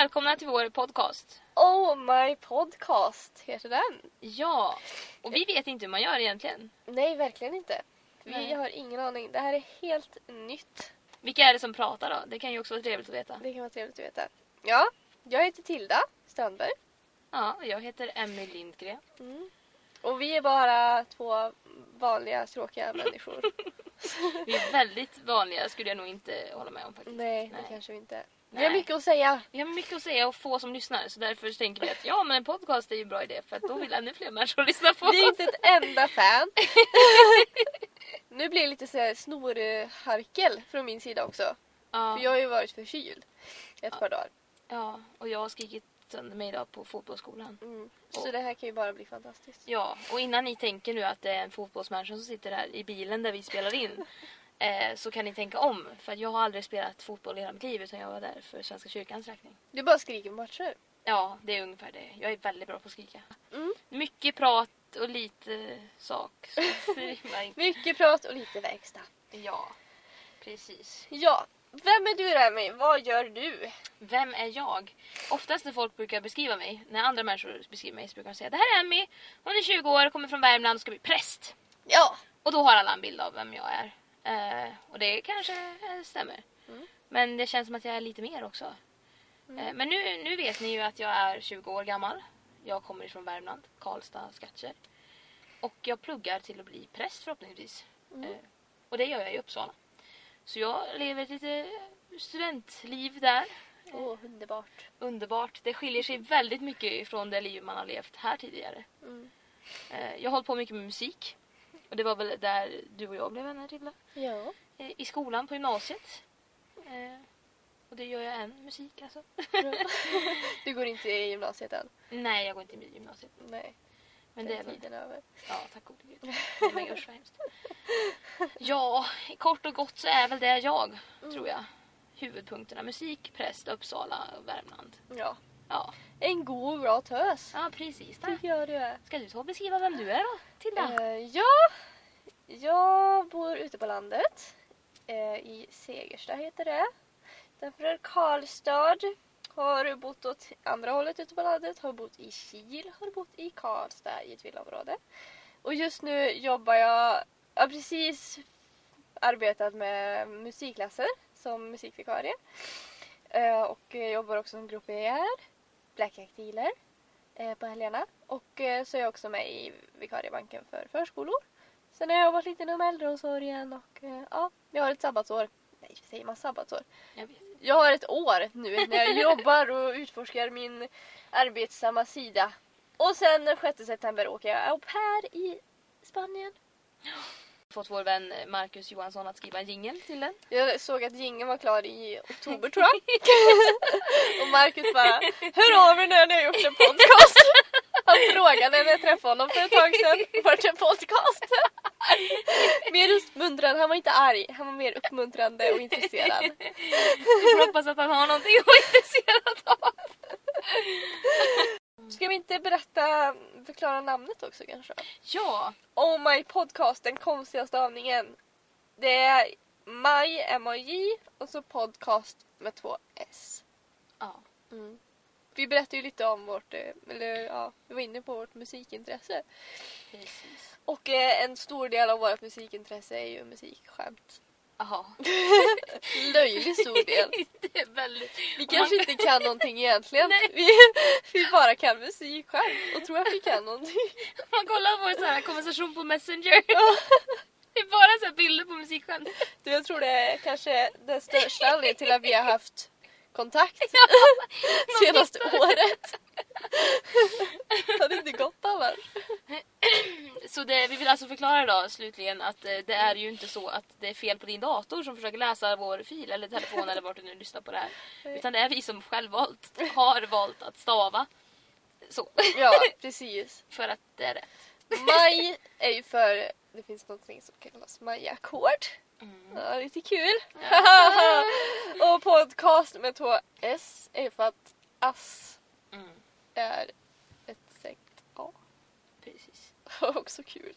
välkomna till vår podcast. Oh my podcast heter den. Ja, och vi vet inte hur man gör egentligen. Nej, verkligen inte. Vi Nej. har ingen aning. Det här är helt nytt. Vilka är det som pratar då? Det kan ju också vara trevligt att veta. Det kan vara trevligt att veta. Ja, jag heter Tilda Strandberg. Ja, jag heter Emmy Lindgren. Mm. Och vi är bara två vanliga tråkiga människor. Vi är väldigt vanliga skulle jag nog inte hålla med om faktiskt. Nej, det Nej. kanske vi inte. Vi har mycket att säga. Vi har mycket att säga och få som lyssnar så därför tänker vi att ja men en podcast är ju en bra idé för att då vill ännu fler människor lyssna på Vi är oss. inte ett enda fan. nu blir det lite så här snorharkel från min sida också. Ja, För jag har ju varit förkyld ett par dagar. ja, och jag har skrikit sönder mig idag på fotbollsskolan. Mm. Så det här kan ju bara bli fantastiskt. Ja, och innan ni tänker nu att det är en fotbollsmänniska som sitter här i bilen där vi spelar in eh, så kan ni tänka om. För jag har aldrig spelat fotboll i hela mitt liv utan jag var där för Svenska kyrkans räkning. Du bara skriker matcher. Ja, det är ungefär det. Jag är väldigt bra på att skrika. Mm. Mycket prat och lite sak. Mycket prat och lite verkstad. ja, precis. Ja, vem är du Remi? Vad gör du? Vem är jag? Oftast när folk brukar beskriva mig, när andra människor beskriver mig så brukar de säga det här är Emmy, hon är 20 år, kommer från Värmland och ska bli präst. Ja, Och då har alla en bild av vem jag är. Eh, och det kanske eh, stämmer. Mm. Men det känns som att jag är lite mer också. Eh, men nu, nu vet ni ju att jag är 20 år gammal. Jag kommer ifrån Värmland, Karlstad, Skattkärr. Och jag pluggar till att bli präst förhoppningsvis. Mm. Eh, och det gör jag i Uppsala. Så jag lever ett lite studentliv där. åh underbart. Underbart. Det skiljer sig väldigt mycket ifrån det liv man har levt här tidigare. Mm. Eh, jag har hållit på mycket med musik. Och det var väl där du och jag blev vänner Tilda. Ja. Eh, I skolan på gymnasiet. Eh, och det gör jag än, musik alltså. Du går inte i gymnasiet än? Nej, jag går inte i gymnasiet. Nej, Men det är den väl... tiden är över. Ja, tack gode gud. Nej, men usch vad hemskt. Ja, kort och gott så är väl det jag, tror jag. Huvudpunkterna. Musik, präst, Uppsala och Värmland. Ja. Ja, En god och bra tös. ja precis. Tycker jag du är. Ska du ta och beskriva vem du är då, Tilda? Eh, ja, jag bor ute på landet. Eh, I Segersta heter det. Därför Karlstad. Har bott åt andra hållet ute på landet. Har bott i Kil. Har bott i Karlstad i ett villaområde. Och just nu jobbar jag, jag har precis arbetat med musikklasser som musikvikarie. Eh, och jobbar också som groupier, Black Jack Dealer eh, på helgerna. Och eh, så är jag också med i vikariebanken för förskolor. Sen har jag jobbat lite inom äldreomsorgen och eh, ja, jag har ett sabbatsår. Nej, säger man sabbatsår? Jag vet. Jag har ett år nu när jag jobbar och utforskar min arbetsamma sida. Och sen den 6 september åker jag au pair i Spanien. Fått vår vän Marcus Johansson att skriva en jingel till den. Jag såg att jingeln var klar i oktober tror jag. och Marcus bara Hör av er när ni har gjort en podcast. Han frågade när jag träffade honom för ett tag sedan. Vart en podcast? mer uppmuntrande, han var inte arg. Han var mer uppmuntrande och intresserad. Vi får hoppas att han har någonting att vara intresserad av. Ska vi inte berätta, förklara namnet också kanske? Ja, Oh my podcast, den konstiga stavningen. Det är Maj, M-A-J och så podcast med två S. ja. Vi berättade ju lite om vårt, eh, eller ja, vi var inne på vårt musikintresse. precis. Och eh, en stor del av vårt musikintresse är ju musikskämt. Jaha. Löjligt stor del. Det är väldigt... Vi kanske man- inte kan någonting egentligen. Vi, vi bara kan musikskämt och tror att vi kan någonting. Man kollar på vår så här konversation på Messenger. Det är bara så bilder på musikskämt. Du, jag tror det är kanske den största anledningen till att vi har haft kontakt senaste året. Det hade inte gått annars. Så det, vi vill alltså förklara då slutligen att eh, det är ju inte så att det är fel på din dator som försöker läsa vår fil eller telefon eller vart du nu lyssnar på det här. Utan det är vi som självvalt har valt att stava så. Ja, precis. För att det är rätt. Maj är ju för, det finns någonting som kallas majackord. Ja, lite kul. och podcast med två S är för att ass Mm, är ett sekt A. precis. Också kul.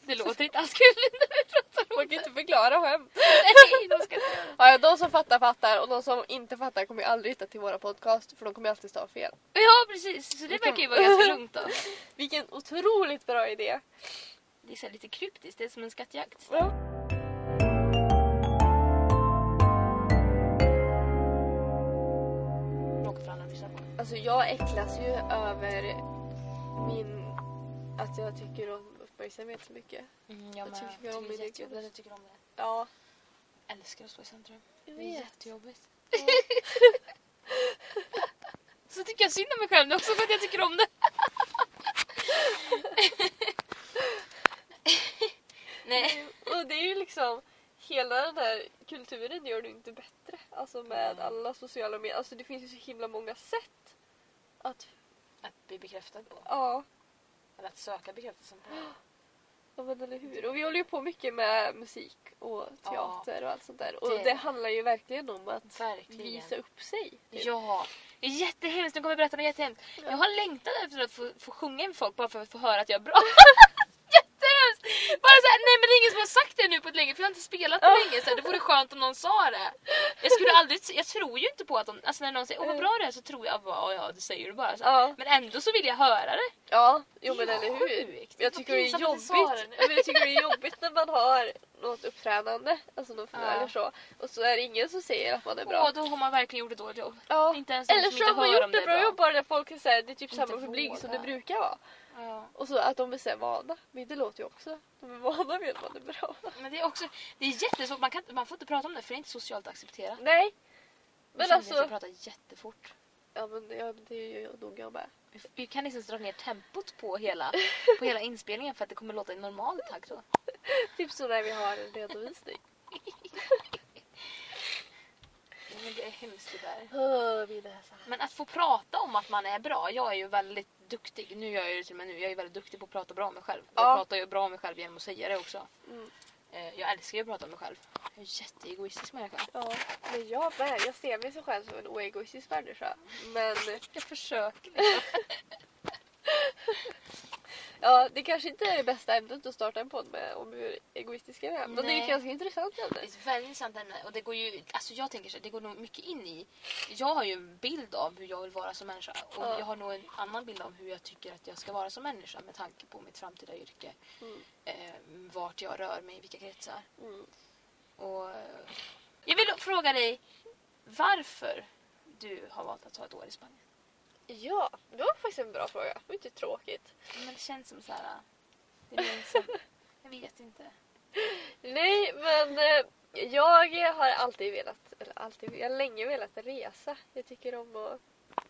Det låter inte alls kul när vi pratar Man kan inte förklara skämt. Nej, de ska inte göra det. Ja, de som fattar fattar och de som inte fattar kommer ju aldrig hitta till våra podcast för de kommer alltid stava fel. Ja, precis. Så det verkar ju vara ganska lugnt då. Vilken otroligt bra idé. Det är så lite kryptiskt, det är som en skattjakt. Ja. Alltså jag äcklas ju över min... Att jag tycker om uppmärksamhet så mycket. Mm, Jag jag tycker med. om Jag tycker det min är jättejobbigt att jag tycker om det. Ja, älskar att stå i centrum. jag Det är jättejobbigt. Så tycker jag synd om mig själv nu också för att jag tycker om det. Nej. Och det är ju liksom... Hela den här kulturen gör det inte bättre. Alltså med alla sociala medier. Alltså det finns ju så himla många sätt att... Att bli bekräftad på. Ja, Eller att söka bekräftelsen på. Ja men eller hur. Och vi håller ju på mycket med musik och teater och allt sånt där. Och Det- det, handlar ju verkligen om att Verkligen. visa upp sig. typ. Ja, det är jättehemskt. Nu kommer jag berätta något jättehemskt. Jag har längtat efter att få, få sjunga med folk bara för att få höra att jag är bra. jättehemskt! Bara såhär, ingen som har sagt det nu på ett länge för jag har inte spelat på länge. Så här, det vore skönt om någon sa det. Jag skulle aldrig, jag tror ju inte på att de, alltså när någon säger åh vad bra det är så tror jag bara, "Ja, ja det säger du bara. Så här. Men ändå så vill jag höra det. Ja, jo men eller hur. Jag tycker det är jobbigt. jag tycker det är jobbigt när man har något uppträdande, alltså något Ja. eller så. Och så är det ingen som säger att man är bra. Åh, då har man verkligen gjort ett dåligt jobb. Ja. Inte ens Eller så har man gjort ett bra jobb bara när folk såhär, det är typ Inte samma publik som det brukar vara. Ja. Och så att de är så vana. Men det låter ju också. De är vana vid att man är bra. Men det är också, det är jättesvårt, man, kan, man får inte prata om det för det är inte socialt accepterat. Nej. Men alltså... Alltså. pratar jättefort. Ja men ja, det gör jag nog jag med. Vi kan liksom dra ner tempot på hela, på hela inspelningen för att det kommer låta i normal takt då. Typ så när vi har en redovisning. Men det är hemskt det där. Vi läser. Men att få prata om att man är bra, jag är ju väldigt duktig. Nu gör jag det till med nu, jag är väldigt duktig på att prata bra om mig själv. Jag Ja. pratar ju bra om mig själv genom att säga det också. Mm. Eh, Jag älskar ju att prata om mig själv. Jag är jätteegoistisk människa. Ja, men jag med. Jag ser mig själv som en oegoistisk människa. Men Jag försöker. ja, det kanske inte är det bästa ämnet att starta en podd med om hur egoistiska vi är. Men det är ett ganska intressant ämne. Det är ett väldigt intressant ämne och det går ju, alltså jag tänker så här, det går nog mycket in i, jag har ju en bild av hur jag vill vara som människa och Ja. jag har nog en annan bild av hur jag tycker att jag ska vara som människa med tanke på mitt framtida yrke. Mm. Eh, vart jag rör mig, i vilka kretsar. Mm. Och, eh, jag vill fråga dig varför du har valt att ta ett år i Spanien. Ja, det var faktiskt en bra fråga. Det var inte tråkigt. Men det känns som så här, det är som, jag vet inte. Nej, men eh, jag har alltid velat, eller alltid, jag har länge velat resa. Jag tycker om att,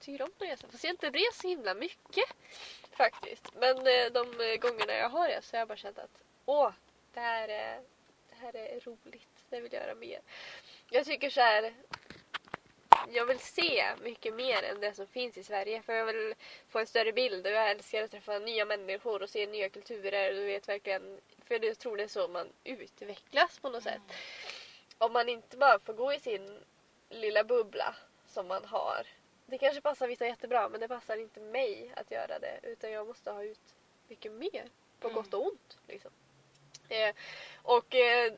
tycker om att resa. Fast jag har inte rest så himla mycket faktiskt. Men eh, de gångerna jag har rest så har jag bara känt att åh, det här är, det här är roligt. Det vill jag göra mer. Jag tycker så här. Jag vill se mycket mer än det som finns i Sverige. För jag vill få en större bild och jag älskar att träffa nya människor och se nya kulturer. Du vet verkligen, för jag tror det är så man utvecklas på något sätt. Om man inte bara får gå i sin lilla bubbla som man har. Det kanske passar vissa jättebra men det passar inte mig att göra det. Utan jag måste ha ut mycket mer. På Mm. gott och ont. Liksom. Eh, och eh,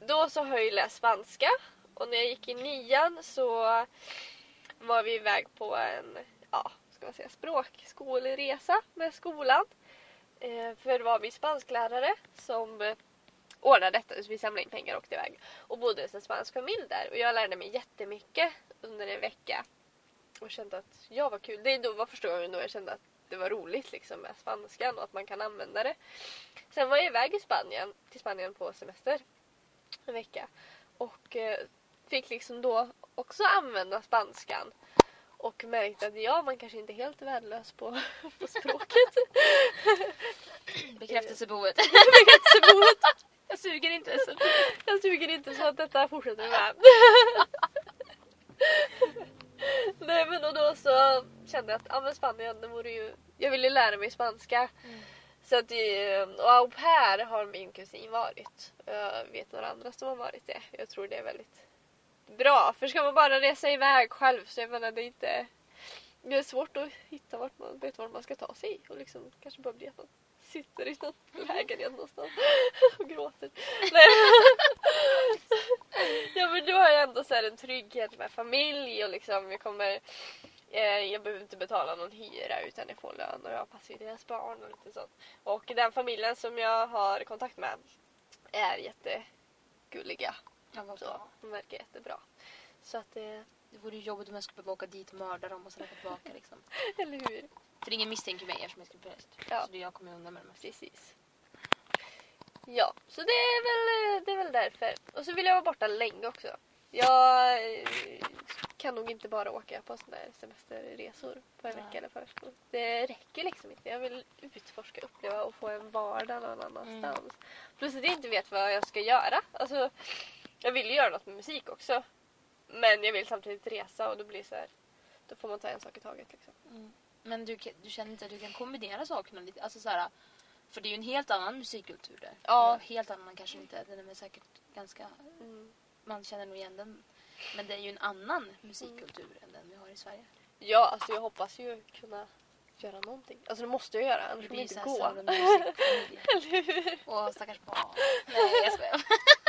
då så har jag ju läst spanska. Och när jag gick i nian så var vi iväg på en ja, ska man säga, språkskolresa med skolan. Eh, för det var min spansklärare som eh, ordnade detta så vi samlade in pengar och åkte iväg. Och bodde hos en spansk familj där. Och jag lärde mig jättemycket under en vecka. Och kände att ja vad kul. Det då var första gången då jag kände att det var roligt liksom med spanskan och att man kan använda det. Sen var jag iväg i Spanien, till Spanien på semester en vecka. Och eh, fick liksom då också använda spanskan. Och märkte att ja, man kanske inte är helt värdelös på, på språket. Bekräftelsebehovet. Bekräftelsebehovet. jag suger inte. Så. Jag suger inte så att detta fortsätter med. Nej men och då så kände jag att ja, men Spanien, det vore ju... Jag ville lära mig spanska. Mm. Så att, och au pair har min kusin varit. Jag vet några andra som har varit det. Jag tror det är väldigt bra. För ska man bara resa iväg själv så jag menar det är inte... Det är svårt att hitta vart man vet vart man ska ta sig och liksom kanske bara bli att man sitter i någon lägenhet någonstans och gråter. Nej. ja men då har jag ändå så här en trygghet med familj och liksom jag kommer eh, jag behöver inte betala någon hyra utan jag får lön och jag passar ju deras barn och lite sånt. Och den familjen som jag har kontakt med är jättegulliga. Ja, vad Så, bra. de verkar jättebra. Så att det, Det vore ju jobbigt om jag skulle behöva åka dit och mörda dem och sen åka tillbaka liksom. eller hur? För ingen misstänker mig eftersom jag skulle bli präst. Ja. Så det jag kommer undan med mesta. Precis. Ja, så det är, väl, det är väl därför. Och så vill jag vara borta länge också. Jag eh, kan nog inte bara åka på sådana här semesterresor på en Nej. vecka eller par veckor. Det räcker liksom inte. Jag vill utforska, uppleva och få en vardag någon annanstans. Plus att jag inte vet vad jag ska göra. Alltså, jag vill ju göra något med musik också. Men jag vill samtidigt resa och då blir det så här. Då får man ta en sak i taget liksom. Mm. Men du, du känner inte att du kan kombinera sakerna lite? Alltså så här, för det är ju en helt annan musikkultur där. Ja. Helt annan kanske inte. Den är säkert ganska... Mm. Man känner nog igen den. Men det är ju en annan musikkultur än den vi har i Sverige. Ja, alltså jag hoppas ju kunna göra någonting. Alltså det måste jag göra, annars Det kommer så inte gå. Eller hur? Åh, stackars barn. Nej, jag skojar.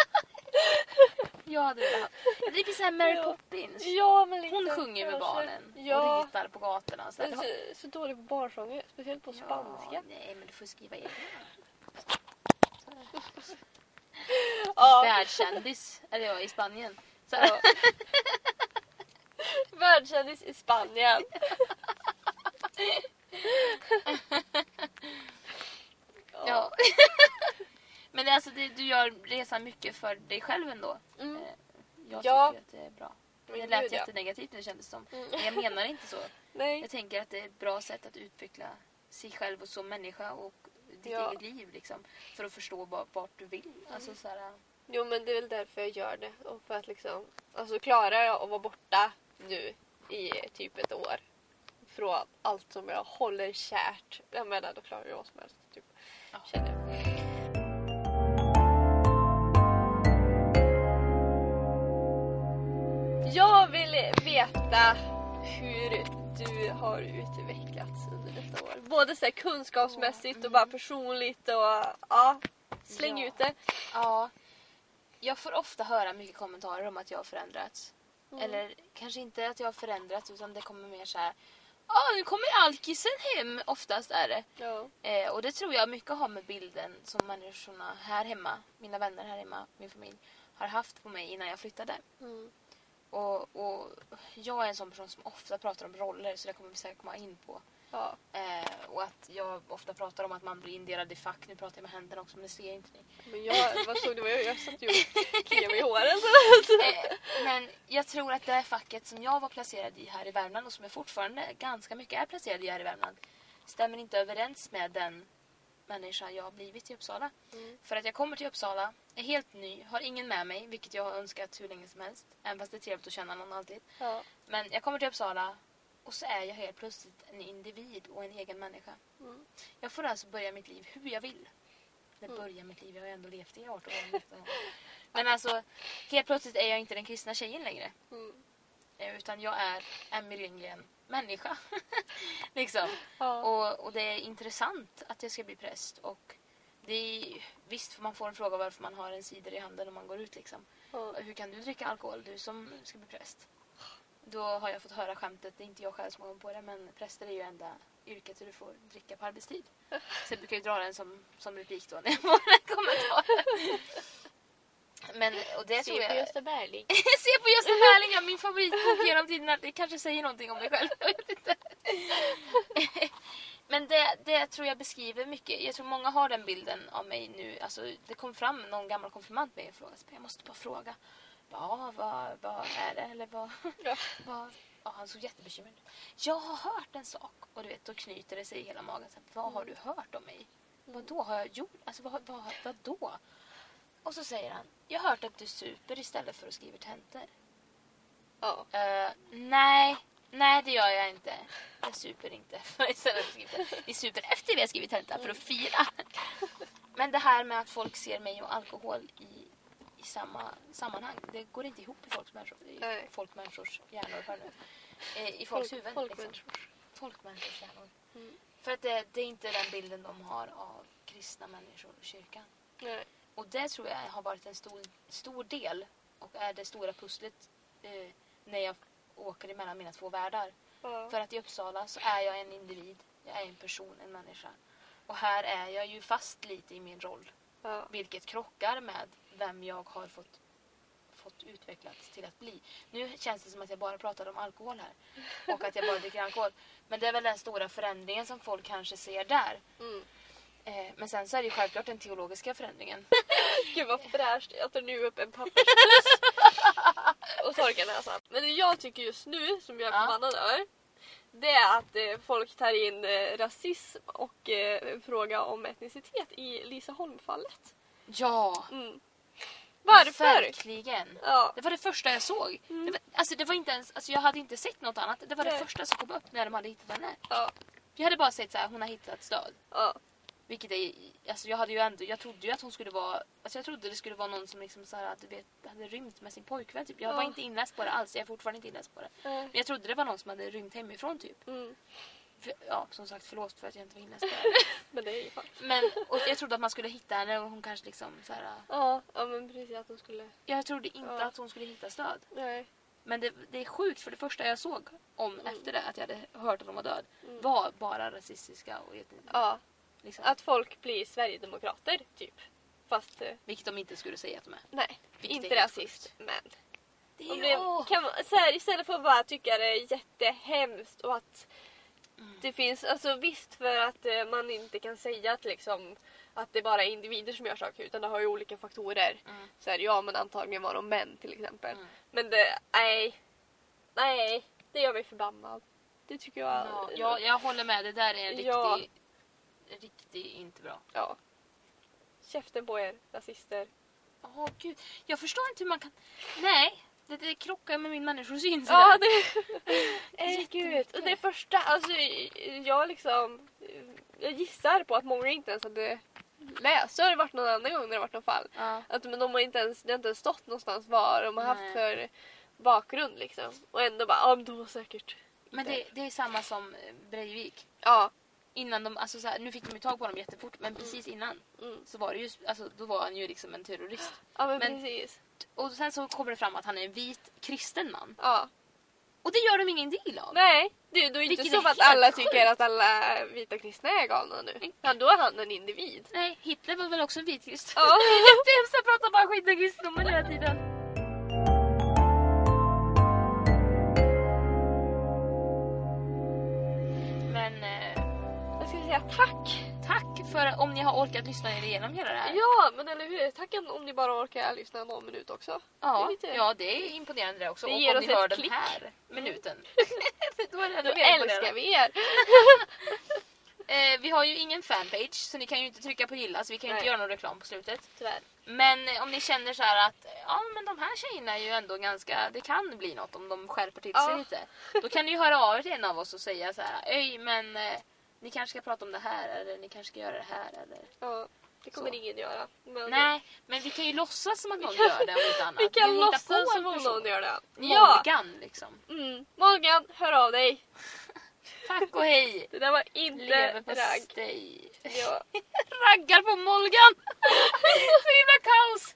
jag hade velat. Det så här Mary Ja. Poppins. Ja, men lite Hon sjunger med barnen Ja. och ritar på gatorna. Så är så, så dålig på barnsånger, speciellt på spanska. Ja, nej, men du får skriva egna. Ja, Världskändis är det jag i Spanien. Så ja. Världskändis i Spanien. Ja. men alltså, det, du gör resan mycket för dig själv ändå. Mm. Eh, Jag Ja. tycker att det är bra. Men Det lät gud, jättenegativt nu kändes det som. Mm. Men jag menar inte så. Nej. Jag tänker att det är ett bra sätt att utveckla sig själv och som människa och ditt Ja. eget liv liksom. För att förstå va- vart du vill. Alltså så här, Jo, men det är väl därför jag gör det. Och för att liksom, alltså klarar jag att vara borta nu i typ ett år från allt som jag håller kärt, jag menar då klarar jag vad som helst. Typ. Ja. Känner jag. Jag vill veta hur du har utvecklats under detta år. Både så kunskapsmässigt och bara personligt och ja, släng Ja. ut det. ja. Jag får ofta höra mycket kommentarer om att jag har förändrats. Mm. Eller kanske inte att jag har förändrats utan det kommer mer så här. Ja, nu kommer alkisen hem. Oftast är det. Ja. Eh, och det tror jag mycket har med bilden som människorna här hemma, mina vänner här hemma, min familj, har haft på mig innan jag flyttade. Mm. Och, och jag är en sån person som ofta pratar om roller så det kommer vi säkert komma in på. Ja. Eh, och att jag ofta pratar om att man blir indelad i fack. Nu pratar jag med händerna också men det ser inte ni. Men jag, vad såg du vad jag Jag satt ju och kliade mig i håret. Eh, men jag tror att det här facket som jag var placerad i här i Värmland och som jag fortfarande ganska mycket är placerad i här i Värmland stämmer inte överens med den människa jag har blivit i Uppsala. Mm. För att jag kommer till Uppsala, är helt ny, har ingen med mig, vilket jag har önskat hur länge som helst. Även fast det är trevligt att känna någon alltid. Ja. Men jag kommer till Uppsala och så är jag helt plötsligt en individ och en egen människa. Mm. Jag får alltså börja mitt liv hur jag vill. Det Mm. börjar mitt liv, jag har ju ändå levt i 18 år. 19 år. Men alltså, helt plötsligt är jag inte den kristna tjejen längre. Mm. Eh, Utan jag är Emmy Lindgren, människa. liksom. Ja. Och, och det är intressant att jag ska bli präst. Och det är, visst får man få en fråga varför man har en cider i handen om man går ut liksom. Ja. Hur kan du dricka alkohol, du som ska bli präst? Då har jag fått höra skämtet, det är inte jag själv som har kommit på det, men präster är ju enda yrket du får dricka på arbetstid. Så jag brukar ju dra den som, som replik då när jag får en kommentar. Men, och det tror Se på jag... Gösta Berling. Se på Gösta Berling, ja, min favoritbok genom tiderna. Det kanske säger någonting om dig själv. Men det, det tror jag beskriver mycket. Jag tror många har den bilden av mig nu. Alltså, det kom fram någon gammal konfirmand med mig och frågade. Jag måste bara fråga. Ja, vad, vad är det? Eller vad, Ja. vad, ja, han såg jättebekymrad ut. Jag har hört en sak. Och du vet, då knyter det sig i hela magen. Så, vad har du hört om mig? Vad då har jag gjort? Alltså, vad, vad, vad då? Och så säger han. Jag har hört att du super istället för att skriva tentor. Ja. Eh, nej, nej det gör jag inte. Jag super inte istället för att skriva tenta. Vi super efter vi har skrivit tenta för att fira. Men det här med att folk ser mig och alkohol i, i samma sammanhang. Det går inte ihop i folks människor, i Nej. folk människors hjärnor. Här nu. eh, i folks huvuden. Liksom. Folkmänniskor. Folkmänniskors hjärnor. Mm. För att det, det är inte den bilden de har av kristna människor och kyrkan. Nej. Och det tror jag har varit en stor, stor del och är det stora pusslet eh, när jag åker emellan mina två världar. Ja. För att i Uppsala så är jag en individ, jag är en person, en människa. Och här är jag ju fast lite i min roll. Ja. Vilket krockar med vem jag har fått, fått utvecklats till att bli. Nu känns det som att jag bara pratar om alkohol här. Och att jag bara dricker alkohol. Men det är väl den stora förändringen som folk kanske ser där. Mm. Eh, men sen så är det ju självklart den teologiska förändringen. Gud vad fräscht. Jag tar nu upp en papperspuss och torkar näsan. Men det jag tycker just nu, som jag är Ja. förbannad över, det är att eh, folk tar in eh, rasism och eh, fråga om etnicitet i Lisa Holm-fallet. Ja! Mm. Varför? Verkligen! Ja. Det var det första jag såg. Mm. Det var, alltså det var inte ens, alltså jag hade inte sett något annat. Det var det Nej. första som kom upp när de hade hittat henne. Ja. Jag hade bara sett så här, hon har hittat stöd. Ja. Vilket är, alltså jag hade ju ändå, jag trodde ju att hon skulle vara, alltså jag trodde det skulle vara någon som liksom så här, du vet, hade rymt med sin pojkvän typ. Jag Ja. var inte inläst på det alls, jag är fortfarande inte inläst på det. Eh, Men jag trodde det var någon som hade rymt hemifrån typ. Mm. För, ja, som sagt förlåt för att jag inte var inläst på det. Men det är ju fan. Men, och jag trodde att man skulle hitta henne och hon kanske liksom så här. Ja, ja men precis att de skulle... Jag trodde inte Ja. att hon skulle hitta stöd. Nej. Men det, det är sjukt för det första jag såg om Mm. efter det att jag hade hört att de var död Mm. var bara rasistiska och etniska. Ja, Liksom, att folk blir Sverigedemokrater typ. Fast eh, vilket de inte skulle säga att de är. nej, Vilket inte är rasist. Men Det är jag! kan, så här, istället för att bara tycka det är jättehemskt och att Mm. det finns, alltså visst för att eh, man inte kan säga att liksom att det bara är individer som gör saker utan det har ju olika faktorer. Mm. Så här, ja men antagligen var de män till exempel. Mm. Men det, nej. Nej, det gör mig förbannad. Det tycker jag. Ja, jag, jag håller med, det där är en riktig, Ja. Riktig inte bra. ja. Käften på er, rasister. Åh gud, jag förstår inte hur man kan... Nej, det, det krockar med min människosyn. Ja, det... Nej, gud. Jättemycket. Och det första, alltså jag liksom... Jag gissar på att många inte ens hade läst. Så har det varit någon annan gång när det varit något fall. Ja. Att, men de har inte ens, det har inte ens stått någonstans vad de har haft för bakgrund liksom. Och ändå bara, ja men de var säkert... Men det, det är samma som Breivik. Ja. Innan de, alltså så här, nu fick de ju tag på honom jättefort men precis innan Mm. så var det ju, alltså då var han ju liksom en terrorist. Ja men, Men- precis. Och sen så kommer det fram att han är en vit kristen man. Ja. Och det gör de ingen deal av. Nej, du, då är det inte som är att alla sjukt. tycker att alla vita kristna är galna nu. Ja, då är han en individ. Nej, Hitler var väl också en vit kristen? Ja. Jättehemskt att prata bara skit om kristendomen hela tiden. Tack. tack för om ni har orkat lyssna er igenom hela det här. Ja, men eller hur? Tack om ni bara orkar lyssna någon minut också. Det är Ja, lite- ja, det är imponerande det också. Det och ger om oss ni hör den klick. här minuten. Då är det Då älskar vi er. Eh, vi har ju ingen fanpage så ni kan ju inte trycka på gilla så vi kan ju inte göra någon reklam på slutet. Tyvärr. Men eh, om ni känner så här att ja men de här tjejerna är ju ändå ganska, det kan bli något om de skärper till sig Ja. lite. Då kan ni ju höra av er till en av oss och säga så här, öj men eh, ni kanske ska prata om det här eller ni kanske ska göra det här eller... Ja, det kommer Så. ingen göra. Men Nej, men vi kan ju låtsas som att någon Vi kan- gör det om inte annat. Vi kan hitta låtsas på en som om person. någon gör det. Ja! Morgan liksom. Mm. Morgan, hör av dig. Tack och hej! Det där var inte Lever på ragg. stej. Ja. Raggar på Molgan! Så himla kaos!